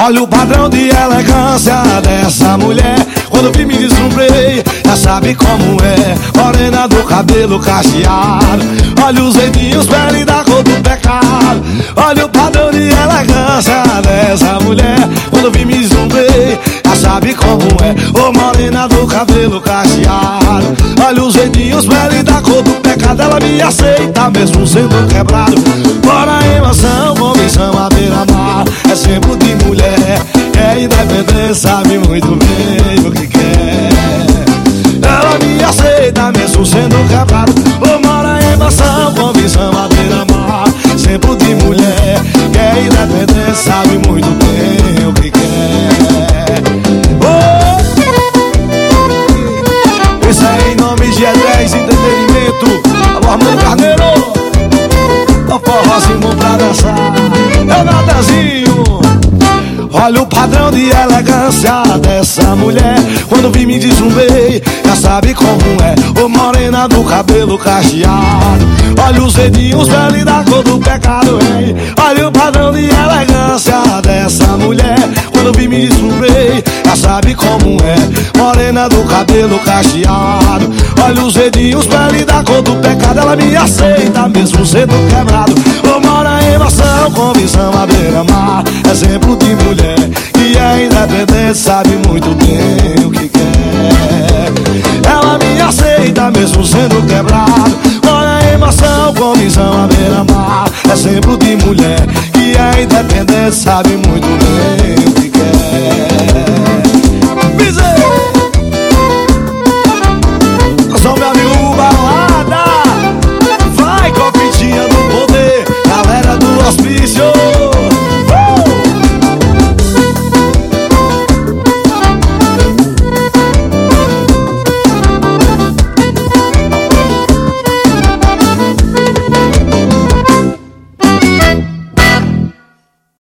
Olha o padrão de elegância dessa mulher. Quando vi me deslumbrei, já sabe como é. Morena do cabelo cacheado. Olha os jeitinhos, pele da cor do pecado. Olha o padrão de elegância dessa mulher. Quando vi me deslumbrei, já sabe como é. Ô morena do cabelo cacheado. Olha os jeitinhos, pele da cor do pecado. Ela me aceita mesmo sendo quebrado. Bora Independência, sabe muito bem o que quer. Ela me aceita mesmo sendo quebrado Ou mora em mansão, visão à beira-mar. Sempre de mulher Quer independência, sabe muito bem o que quer. Oh! É em nome de E10 Entretenimento. Alô, Armando Carneiro. O forrozinho pra dançar. É Olha o padrão de elegância dessa mulher. Quando vi me deslumbrei, já sabe como é. Ô morena do cabelo cacheado. Olha os dedinhos pele da cor do pecado hein? Olha o padrão de elegância dessa mulher. Quando vi me deslumbrei, já sabe como é. Morena do cabelo cacheado. Olha os dedinhos pele da cor do pecado. Ela me aceita mesmo sendo quebrado. Ô mora em maçã sabe muito bem o que quer. Ela me aceita mesmo sendo quebrado. Olha a emoção com visão beira-mar. Exemplo de mulher que é independente, sabe muito bem.